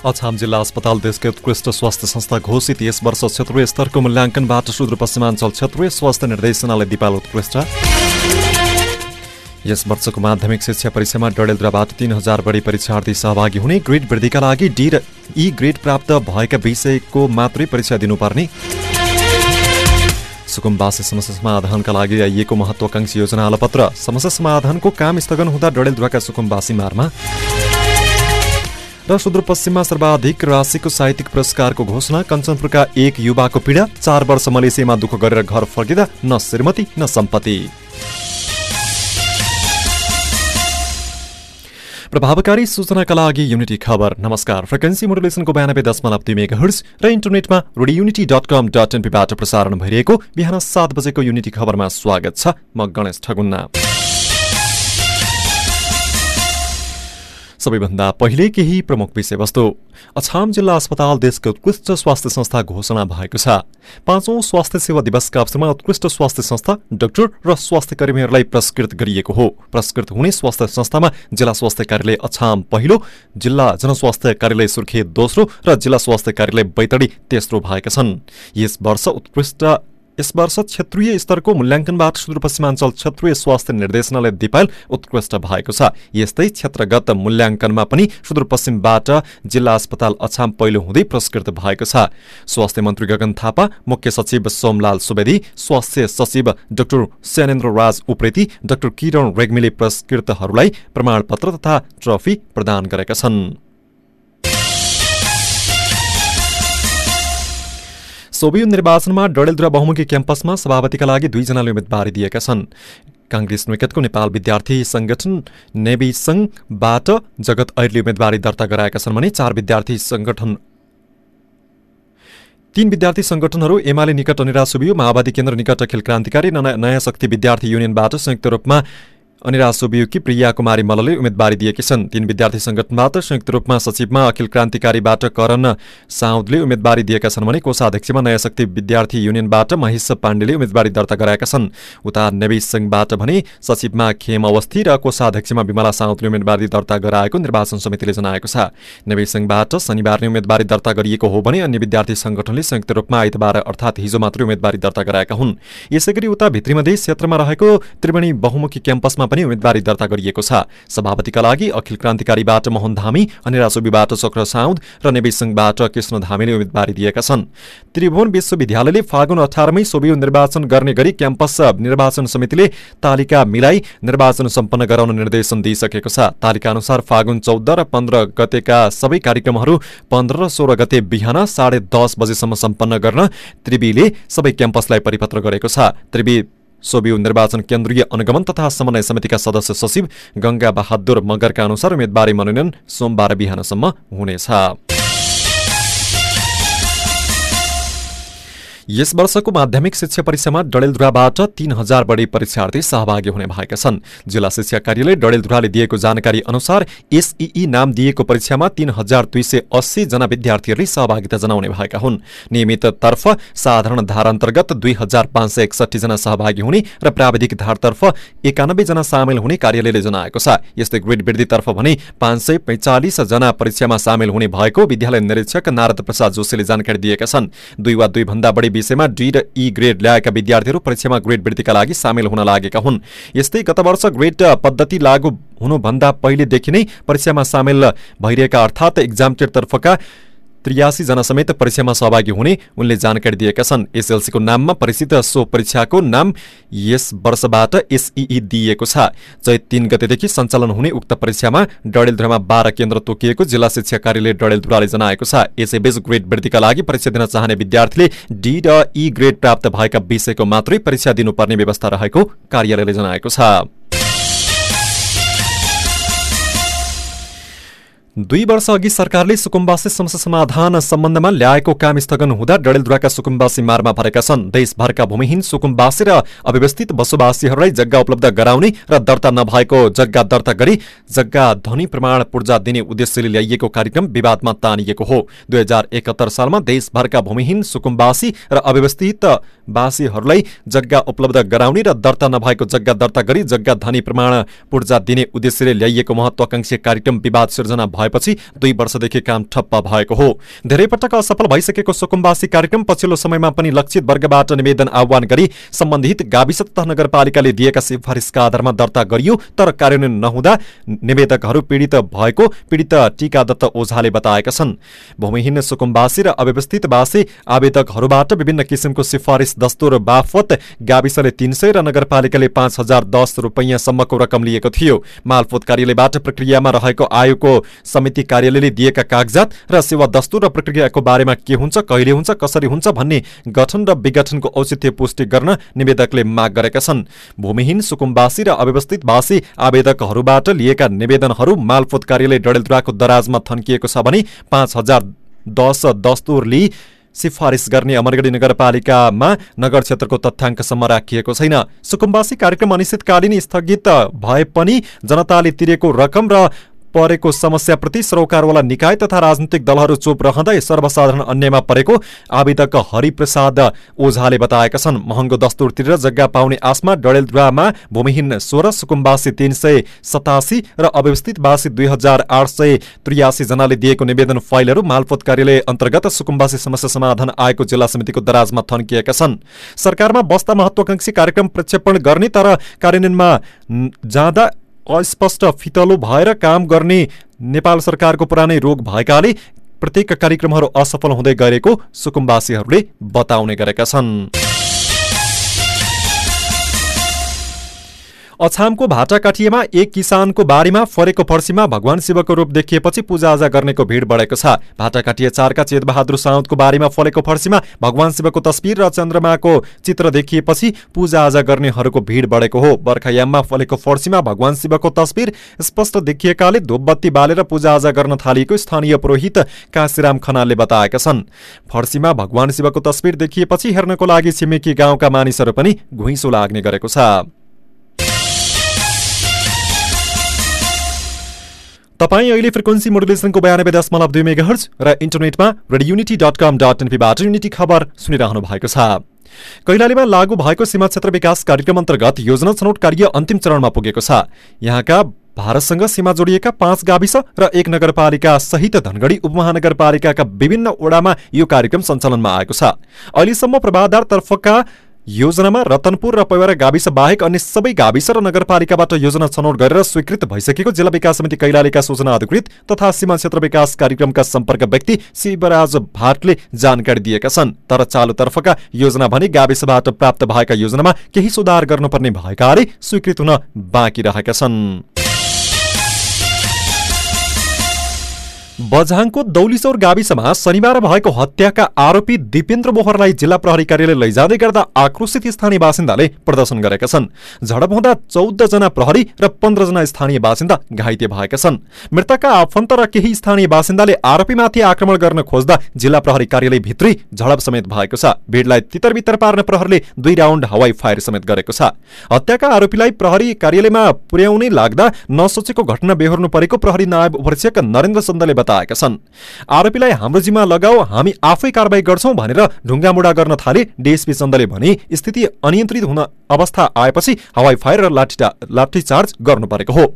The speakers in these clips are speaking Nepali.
अछाम जिल्ला अस्पताल देशकै उत्कृष्ट स्वास्थ्य संस्था घोषित यस वर्ष क्षेत्रीय स्तरको मूल्याङ्कनबाट सुदूरपश्चिमाञ्चल क्षेत्रीय स्वास्थ्य निर्देशनालय दिपाल उत्कृष्ट। यस वर्षको माध्यमिक शिक्षा परीक्षामा डडेलद्राबाट तीन हजार बढी परीक्षार्थी सहभागी हुने ग्रेड वृद्धिका लागि डी र ई ग्रेड प्राप्त भएका विषयको मात्रै परीक्षा दिनुपर्ने। सुकुम्बासी समस्या समाधानका लागि आइएको महत्वाकांक्षी योजना अलपत्र समस्या समाधानको काम स्थगन हुँदा डडेलधुवाका सुकुम्बासी मारमा। र सुदूरपश्चिममा सर्वाधिक राशिको साहित्यिक पुरस्कारको घोषणा कञ्चनपुरका एक युवाको पीडा चार वर्ष मलेसियामा दुःख गरेर घर फर्किँदा न श्रीमती न सम्पत्ति। प्रभावकारी सूचनाका लागि युनिटी खबर। नमस्कार। फ्रिक्वेन्सी मोडुलेसनको बयानब्बे दशमलव दुई मेगा हर्स र इन्टरनेटमा radio unity dot com dot एनपीबाट प्रसारण भइरहेको बिहान सात बजेको युनिटी खबरमा स्वागत छ म गणेश ठगुन्ना। सबैभन्दा पहिले केही प्रमुख विषयवस्तु। अछाम जिल्ला अस्पताल देशको उत्कृष्ट स्वास्थ्य संस्था घोषणा भएको छ। पाँचौं स्वास्थ्य सेवा दिवसका अवसरमा उत्कृष्ट स्वास्थ्य संस्था डाक्टर र स्वास्थ्य कर्मीहरूलाई पुरस्कृत गरिएको हो। पुरस्कृत हुने स्वास्थ्य संस्थामा जिल्ला स्वास्थ्य कार्यालय अछाम पहिलो जिल्ला जनस्वास्थ्य कार्यालय सुर्खेत दोस्रो र जिल्ला स्वास्थ्य कार्यालय बैतडी तेस्रो भएका छन्। यस वर्ष उत्कृष्ट यस वर्ष क्षेत्रीय स्तरको मूल्याङ्कनबाट सुदूरपश्चिमाञ्चल क्षेत्रीय स्वास्थ्य निर्देशनालय दिपाल उत्कृष्ट भएको छ। यस्तै क्षेत्रगत मूल्याङ्कनमा पनि सुदूरपश्चिमबाट जिल्ला अस्पताल अछाम पहिलो हुँदै पुरस्कृत भएको छ। स्वास्थ्य मन्त्री गगन थापा मुख्य सचिव सोमलाल सुवेदी स्वास्थ्य सचिव डाक्टर स्यानेन्द्र राज उप्रेती डाक्टर किरण रेग्मीले पुरस्कृतहरूलाई प्रमाणपत्र तथा ट्रफी प्रदान गरेका छन्। सोभियत निर्वाचनमा डडेलधुरा बहुमुखी क्याम्पसमा सभापतिका लागि दुईजनाले उम्मेदवारी दिएका छन्। काङ्ग्रेस निकटको नेपाल विद्यार्थी संगठन नेवी संघबाट जगत ऐरले उम्मेदवारी दर्ता गराएका छन् भने चार विद्यार्थी संगठन तीन विद्यार्थी संगठनहरू एमाले निकट अनिरा सुबियो माओवादी केन्द्र निकट अखिल क्रान्तिकारी नयाँ शक्ति विद्यार्थी युनियनबाट संयुक्त रूपमा अनिरा सोबियुकी प्रिया कुमारी मल्लले उम्मेदवारी दिएकी छन्। तीन विद्यार्थी संगठनबाट संयुक्त रूपमा सचिवमा अखिल क्रान्तिकारीबाट करण साउदले उम्मेदवारी दिएका छन् भने कोषाध्यक्षमा नयाँ शक्ति विद्यार्थी युनियनबाट महेश पाण्डेले उम्मेदवारी दर्ता गराएका छन्। उता नेवी सिंहबाट भने सचिवमा खेम अवस्थी र कोषाध्यक्षमा विमला साउदले उम्मेदवारी दर्ता गराएको निर्वाचन समितिले जनाएको छ। नेवी सिंहबाट शनिबार नै उम्मेदवारी दर्ता गरिएको हो भने अन्य विद्यार्थी संगठनले संयुक्त रूपमा आइतबार अर्थात् हिजो मात्रै उम्मेदवारी दर्ता गराएका हुन्। यसै उता भित्री मधेस क्षेत्रमा रहेको त्रिवेणी बहुमुखी क्याम्पसमा पनि उम्मेदवारी दर्ता गरिएको छ सभापतिका लागि अखिल क्रान्तिकारीबाट मोहन धामी अनि राजोबीबाट चक्र साउद र नेविसंघबाट कृष्ण धामीले उम्मेदवारी दिएका छन् त्रिभुवन विश्वविद्यालयले फागुन अठारमै सोभियो निर्वाचन गर्ने गरी क्याम्पस निर्वाचन समितिले तालिका मिलाई निर्वाचन सम्पन्न गराउन निर्देशन दिइसकेको छ तालिका अनुसार फागुन चौध र पन्ध्र गतेका सबै कार्यक्रमहरू पन्ध्र र सोह्र गते बिहान साढे दस बजेसम्म सम्पन्न गर्न त्रिवीले सबै क्याम्पसलाई परिपत्र गरेको छ त्रिवी सोबिउ निर्वाचन केन्द्रीय अनुगमन तथा समन्वय समितिका सदस्य सचिव गंगा बहादुर मगरका अनुसार उम्मेदवारी मनोनयन सोमबार बिहानसम्म हुनेछ यस वर्षको माध्यमिक शिक्षा परीक्षामा डडेलधुराबाट तीन हजार बढी परीक्षार्थी सहभागी हुने भएका छन्। जिल्ला शिक्षा कार्यालय डडेलधुराले दिएको जानकारी अनुसार एसईई नाम दिएको परीक्षामा तीन हजार दुई सय अस्सी जना विद्यार्थीहरूले सहभागिता जनाउने भएका हुन्। नियमित तर्फ साधारण धार अन्तर्गत दुई हजार पाँच सय एकसठी जना सहभागी हुने र प्राविधिक धारतर्फ एकानब्बे जना सामेल हुने कार्यालयले जनाएको छ। यस्तै ग्रेड वृद्धितर्फ भने पाँच सय पैँचालिस जना परीक्षामा सामेल हुने भएको विद्यालय निरीक्षक नारद प्रसाद जोशीले जानकारी दिएका छन्। दुई वा दुईभन्दा बढी विषयमा डी र ई ग्रेड ल्याएका विद्यार्थीहरू परीक्षामा ग्रेड वृद्धिका लागि सामेल हुन लागेका हुन् यस्तै गत वर्ष ग्रेड पद्धति लागू हुनुभन्दा पहिलेदेखि नै परीक्षामा सामेल भइरहेका अर्थात् तर्फका त्रियासी जना समेत परीक्षामा सहभागी हुने उनले जानकारी दिएका छन् एसएलसीको नाममा परिचित सो परीक्षाको नाम यस वर्षबाट एसईई दिइएको छ चैत तीन गतेदेखि सञ्चालन हुने उक्त परीक्षामा डडेलधुरामा बाह्र केन्द्र तोकिएको जिल्ला शिक्षा कार्यालय डडेलधुराले जनाएको छ यसैबीच ग्रेड वृद्धिका लागि परीक्षा दिन चाहने विद्यार्थीले डी र ई ग्रेड प्राप्त भएका विषयको मात्रै परीक्षा दिनुपर्ने व्यवस्था रहेको कार्यालयले जनाएको छ दुई वर्ष अघि सरकारले सुकुम्बासी समस्या समाधान सम्बन्धमा ल्याएको काम स्थगन हुँदा डडेलधुराका सुकुम्बासी मारमा भरेका छन्। देशभरका भूमिहीन सुकुम्बासी र अव्यवस्थित बसोबासीहरूलाई जग्गा उपलब्ध गराउने र दर्ता नभएको जग्गा दर्ता गरी जग्गा ध्वनि प्रमाण पूर्जा दिने उद्देश्यले ल्याइएको कार्यक्रम विवादमा तानिएको हो। दुई हजार एकहत्तर सालमा देशभरका भूमिहीन सुकुम्बासी र अव्यवस्थित वासीहरूलाई जग्गा उपलब्ध गराउने र दर्ता नभएको जग्गा दर्ता गरी जग्गा धनी प्रमाण पूर्जा दिने उद्देश्यले ल्याइएको महत्वाकांक्षी कार्यक्रम विवाद सिर्जना भएपछि दुई वर्षदेखि काम ठप्प भएको हो। धेरै पटक असफल भइसकेको सुकुम्बासी कार्यक्रम पछिल्लो समयमा पनि लक्षित वर्गबाट निवेदन आह्वान गरी सम्बन्धित गाविस तथा नगरपालिकाले दिएका सिफारिसका आधारमा दर्ता गरियो तर कार्यान्वयन नहुँदा निवेदकहरू पीडित भएको पीडित टीका दत्त ओझाले बताएका छन्। भूमिहीन सुकुम्बासी र अव्यवस्थितवासी आवेदकहरूबाट विभिन्न किसिमको सिफारिस दस्तुर बाफत गाविसले तीन सय र नगरपालिकाले पाँच हजार दस रुपियाँसम्मको रकम लिएको थियो। मालपोत कार्यालयबाट प्रक्रियामा रहेको आयोगको समिति कार्यालयले दिएका कागजात र सेवा दस्तुर र प्रक्रियाको बारेमा के हुन्छ कहिले हुन्छ कसरी हुन्छ भन्ने गठन र विघटनको औचित्य पुष्टि गर्न निवेदकले माग गरेका छन्। भूमिहीन सुकुम्बासी र अव्यवस्थितवासी आवेदकहरूबाट लिएका निवेदनहरू मालपोत कार्यालय डडेलधुराको दराजमा थन्किएको छ भने पाँच हजार दस दस्तुर लिई सिफारिस गर्ने अमरगढी नगरपालिकामा नगर क्षेत्रको तथ्याङ्कसम्म राखिएको छैन। सुकुम्बासी कार्यक्रम अनिश्चितकालीन स्थगित भए पनि जनताले तिरेको रकम र परेको समस्याप्रति सरोकारवाला निकाय तथा राजनीतिक दलहरू चुप रहँदै सर्वसाधारण अन्यमा परेको आवेदक हरिप्रसाद ओझाले बताएका छन्। महँगो दस्तुर तिरेर जग्गा पाउने आशमा डडेलधुवामा भूमिहीन सोह्र सुकुम्बासी तीन सय सतासी र अव्यवस्थितवासी दुई हजार आठ सय त्रियासी जनाले दिएको निवेदन फाइलहरू मालपोत कार्यालय अन्तर्गत सुकुम्बासी समस्या समाधान आएको जिल्ला समितिको दराजमा थन्किएका छन्। सरकारमा बस्दा महत्वाकांक्षी कार्यक्रम प्रक्षेपण गर्ने तर कार्यान्वयनमा जाँदा अस्पष्ट फितलो भएर काम गर्ने नेपाल सरकारको पुरानै रोग भएकाले प्रत्येक कार्यक्रमहरू असफल हुँदै गरेको सुकुम्बासीहरूले बताउने गरेका छन्। अछामको भाटाकाठिएमा एक किसानको बारीमा फरेको फर्सीमा भगवान शिवको रूप देखिएपछि पूजाआजा गर्नेको भिड बढेको छ। भाटाकाठिया चारका चेतबहादुर साउदको बारीमा फलेको फर्सीमा भगवान शिवको तस्विर र चन्द्रमाको चित्र देखिएपछि पूजाआजा गर्नेहरूको भिड बढेको हो। बर्खायाममा फलेको फर्सीमा भगवान शिवको तस्विर स्पष्ट देखिएकाले धुपबत्ती बालेर पूजाआजा गर्न थालिएको स्थानीय पुरोहित काशीराम खनालले बताएका छन्। फर्सीमा भगवान शिवको तस्विर देखिएपछि हेर्नको लागि छिमेकी गाउँका मानिसहरू पनि घुइँसो लाग्ने गरेको छ। तपाईँ अहिले फ्रिक्वेन्सी मोडुलेसनको बयानब्बे दशमलव दुई मेगा हर्च र इन्टरनेटमा radio unity dot com dot एनपीबाट unity खबर सुनिरहनु भएको छ। कैलालीमा लागू भएको सीमा क्षेत्र विकास कार्यक्रम अन्तर्गत योजना छनौट कार्य अन्तिम चरणमा पुगेको छ। यहाँका भारतसँग सीमा जोडिएका पाँच गाविस र एक नगरपालिका सहित धनगढी उपमहानगरपालिकाका विभिन्न ओडामा यो कार्यक्रम सञ्चालनमा आएको छ। अहिलेसम्म प्रभावदार तर्फका योजनामा रतनपुर र पैवारा गाविस बाहेक अन्य सबै गाविस र नगरपालिकाबाट योजना छनौट गरेर स्वीकृत भइसकेको जिल्ला विकास समिति कैलालीका सूचना अधिकृत तथा सीमा क्षेत्र विकास कार्यक्रमका सम्पर्क व्यक्ति शिवराज भाटले जानकारी दिएका छन्। तर चालुतर्फका योजना भने गाविसबाट प्राप्त भएका योजनामा केही सुधार गर्नुपर्ने भएकाले स्वीकृत हुन बाँकी रहेका छन्। बझाङको दौलीचौर गाविसमा शनिबार भएको हत्याका आरोपी दिपेन्द्र बोहरलाई जिल्ला प्रहरी कार्यालय लैजाँदै गर्दा आक्रोशित स्थानीय बासिन्दाले प्रदर्शन गरेका छन्। झडप हुँदा चौध जना प्रहरी र पन्ध्रजना स्थानीय बासिन्दा घाइते भएका छन्। मृतकका आफन्त र केही स्थानीय बासिन्दाले आरोपीमाथि आक्रमण गर्न खोज्दा जिल्ला प्रहरी कार्यालय भित्री झडप समेत भएको छ। भिडलाई तितर पार्न प्रहरले दुई राउन्ड हवाई फायर समेत गरेको छ। हत्याका आरोपीलाई प्रहरी कार्यालयमा पुर्याउनै लाग्दा नसोचेको घटना बेहोर्नु परेको प्रहरी नायब उपरीक्षक नरेन्द्र चन्दले बताएका छन्। आरोपीलाई हाम्रो जिम्मा लगाऊ हामी आफै कारवाही गर्छौं भनेर ढुङ्गामुडा गर्न थाले डिएसपी चन्दले भने स्थिति अनियन्त्रित हुन अवस्था आएपछि हवाई फायर र लाठी चार्ज गर्नु परेको हो।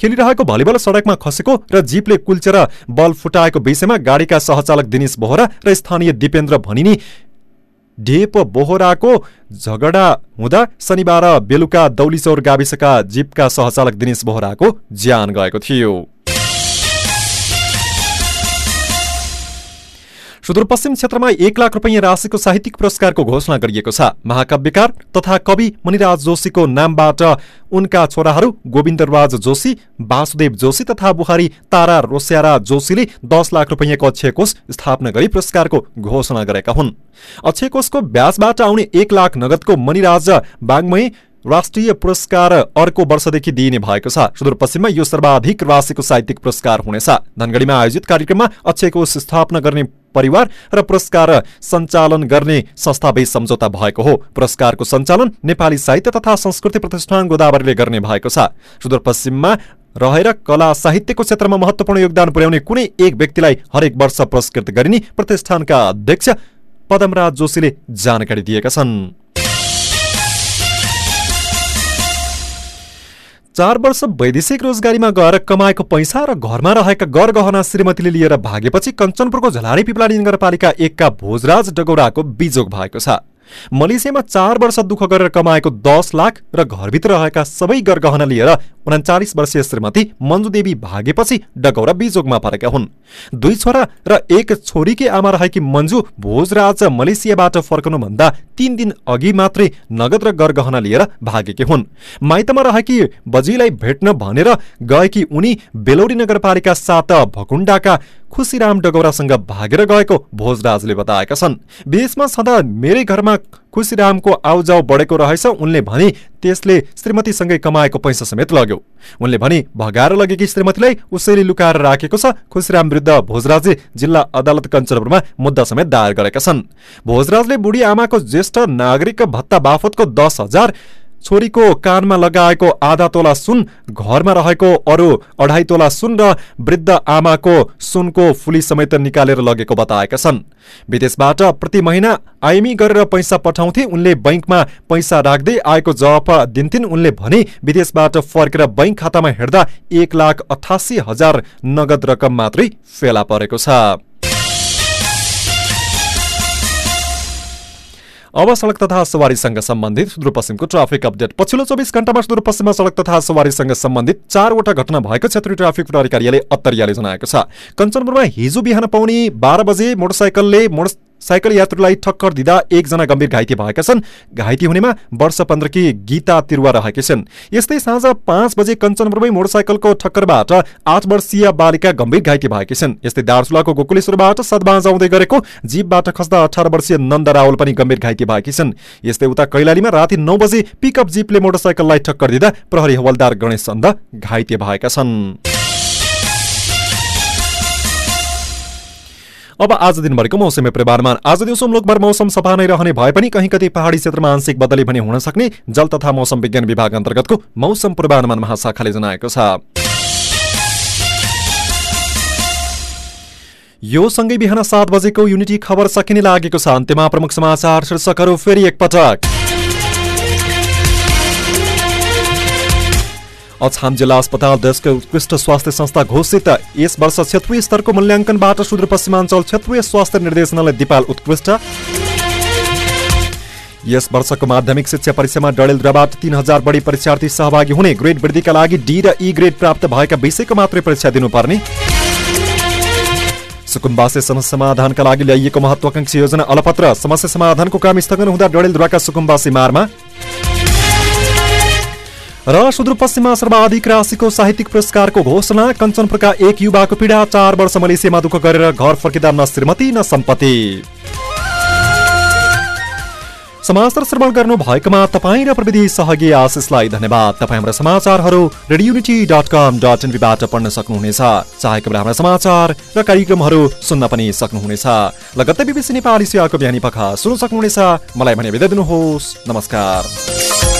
खेलिरहेको भलिबल सडकमा खसेको र जीपले कुल्चेर बल फुटाएको विषयमा गाडीका सहचालक दिनेश बोहरा र स्थानीय दिपेन्द्र भनिनी ढेप बोहराको झगडा हुँदा शनिबार बेलुका दौलीचौर गाविसका जीपका सहचालक दिनेश बोहराको ज्यान गएको थियो। सुदूरपश्चिम क्षेत्रमा एक लाख रुपियाँ राशिको साहित्यिक पुरस्कारको घोषणा गरिएको छ। महाकाव्यकार तथा कवि मणिराज जोशीको नामबाट उनका छोराहरू गोविन्दराज जोशी वासुदेव जोशी तथा बुहारी तारा रोस्यारा जोशीले दस लाख रुपियाँको अक्षय कोष स्थापना गरी पुरस्कारको घोषणा गरेका हुन्। अक्षय कोषको ब्याजबाट आउने एक लाख नगदको मणिराज बागमय राष्ट्रिय पुरस्कार अर्को वर्षदेखि दिइने भएको छ। सुदूरपश्चिममा यो सर्वाधिक राशिको साहित्यिक पुरस्कार हुनेछ। धनगढीमा आयोजित कार्यक्रममा अक्षयको स्थापना गर्ने परिवार र पुरस्कार सञ्चालन गर्ने संस्थाबीच सम्झौता भएको हो। पुरस्कारको सञ्चालन नेपाली साहित्य तथा संस्कृति प्रतिष्ठान गोदावरीले गर्ने भएको छ। सुदूरपश्चिममा रहेर कला साहित्यको क्षेत्रमा महत्वपूर्ण योगदान पुर्याउने कुनै एक व्यक्तिलाई हरेक वर्ष पुरस्कृत गरिने प्रतिष्ठानका अध्यक्ष पदमराज जोशीले जानकारी दिएका छन्। चार वर्ष वैदेशिक रोजगारीमा गएर कमाएको पैसा र घरमा रहेका गरगहना श्रीमतीले लिएर भागेपछि कञ्चनपुरको झलारी पिपलाडी नगरपालिका एकका भोजराज डगौराको बिजोग भएको छ। मलेसियामा चार वर्ष दुःख गरेर कमाएको दस लाख र घरभित्र रहेका सबै गरगहना लिएर उन्चालिस वर्षीय श्रीमती मन्जु देवी भागेपछि डगौरा बिजोगमा परेका हुन्। दुई छोरा र एक छोरीकी आमा रहेकी मन्जु भोजराज मलेसियाबाट फर्कनुभन्दा तीन दिन अघि मात्रै नगद र गरगहना लिएर भागेकी हुन्। माइतमा रहेकी बजीलाई भेट्न भनेर गएकी उनी बेलौरी नगरपालिका सात भकुण्डाका खुसीराम डगौरासँग भागेर गएको भोजराजले बताएका छन्। विदेशमा सदा मेरै घरमा खुसीरामको आउजाउ बढेको रहेछ उनले भने त्यसले श्रीमतीसँगै कमाएको पैसा समेत लग्यो। उनले भने भगाएर लगेकी श्रीमतीलाई उसैले लुकाएर राखेको छ। खुसीराम विरुद्ध भोजराजले जिल्ला अदालत कञ्चनपुरमा मुद्दा समेत दायर गरेका छन्। भोजराजले बुढी आमाको ज्येष्ठ नागरिक भत्ता बाफतको दस हजार छोरीको कानमा लगाएको आधा तोला सुन घरमा रहेको अरू अढाई तोला सुन र वृद्ध आमाको सुनको फुली समेत निकालेर लगेको बताएका छन्। विदेशबाट प्रति महिना आइमी गरेर पैसा पठाउँथे उनले बैङ्कमा पैसा राख्दै आएको जवाफ दिन्थिन्। उनले भने विदेशबाट फर्केर बैङ्क खातामा हेर्दा एक लाख अठासी हजार नगद रकम मात्रै फेला परेको छ। अब सड़क तथा सवारीसँग सम्बन्धित सुदूरपश्चिमको ट्राफिक अपडेट। पछिल्लो चौबिस घण्टामा सुदूरपश्चिममा सड़क तथा सवारीसँग सम्बन्धित चारवटा घटना भएको क्षेत्रीय ट्राफिक प्रहरी कार्यालय अत्तरियाले जनाएको छ। कञ्चनपुरमा हिजो बिहान पाउने बाह्र बजे मोटरसाइकलले मोटर साइकल यात्रुलाई ठक्कर दिँदा एकजना गम्भीर घाइते भएका छन्। घाइते हुनेमा वर्ष पन्ध्रकी गीता तिरुवा रहेकी छन्। यस्तै साँझ पाँच बजे कञ्चनपुरमै मोटरसाइकलको ठक्करबाट आठ वर्षीय बालिका गम्भीर घाइते भएकी छन्। यस्तै दार्चुलाको गोकुलेश्वरबाट सदबाज आउँदै गरेको जीपबाट खस्दा अठार वर्षीय नन्द रावल पनि गम्भीर घाइते भएकी छन्। यस्तै उता कैलालीमा राति नौ बजे पिकअप जीपले मोटरसाइकललाई ठक्कर दिँदा प्रहरी हवलदार गणेश चन्द घाइते भएका छन्। अब आज दिनभरिको मौसमी पूर्वानुमान आज दिउँसो मुलुकभर मौसम सफा नै रहने भए पनि कहीँ कति पहाडी क्षेत्रमा आंशिक बदली भने हुन सक्ने जल तथा मौसम विज्ञान विभाग अन्तर्गतको मौसम पूर्वानुमान महाशाखाले जनाएको छ। यो सँगै बिहान सात बजेको युनिटी खबर सकिने लागेको छ। अन्त्यमा प्रमुख समाचार शीर्षकहरू फेरि एकपटक। अछाम जिल्ला अस्पताल देशको उत्कृष्ट स्वास्थ्य संस्था घोषित। यस वर्ष क्षेत्रीय स्तरको मूल्याङ्कनबाट सुदूरपश्चिमाञ्चल क्षेत्रीय स्वास्थ्य निर्देशनालय दिपाल उत्कृष्ट। यस वर्षको माध्यमिक शिक्षा परीक्षामा डडेलधुराबाट तीन हजार बढी परीक्षार्थी सहभागी हुने ग्रेड वृद्धिका लागि डी र ई ग्रेड प्राप्त भएका विषयको मात्रै परीक्षा दिनुपर्ने। सुकुम्बासे समस्या समाधानका लागि ल्याइएको महत्वाकांक्षी योजना अलपत्र। समस्या समाधानको काम स्थगन हुँदा डडेलधुराका सुकुम्बासी मारमा र सुदूरपश्चिममा सर्वाधिक राशिको साहित्यिक पुरस्कारको घोषणा। कञ्चनपुरका एक युवाको पीडा चार वर्ष मलेसियामा दुःख गरेर घर फर्किँदा न श्रीमती न सम्पत्ति। समाचार श्रवण गर्नु भएकोमा तपाईँ र प्रविधि सहयोगी आशिषलाई धन्यवाद। तपाईँ हाम्रा समाचारहरू रेडियोनिटी डट कम डट एनपीबाट पढ्न सक्नुहुनेछ। चाहेको बेला हाम्रा समाचार र कार्यक्रमहरू सुन्न पनि सक्नुहुनेछ। लगत्तै बिबिसी नेपाली सेवाको बिहानी पख सुन्न सक्नुहुनेछ। मलाई भने बिदा दिनुहोस्। नमस्कार।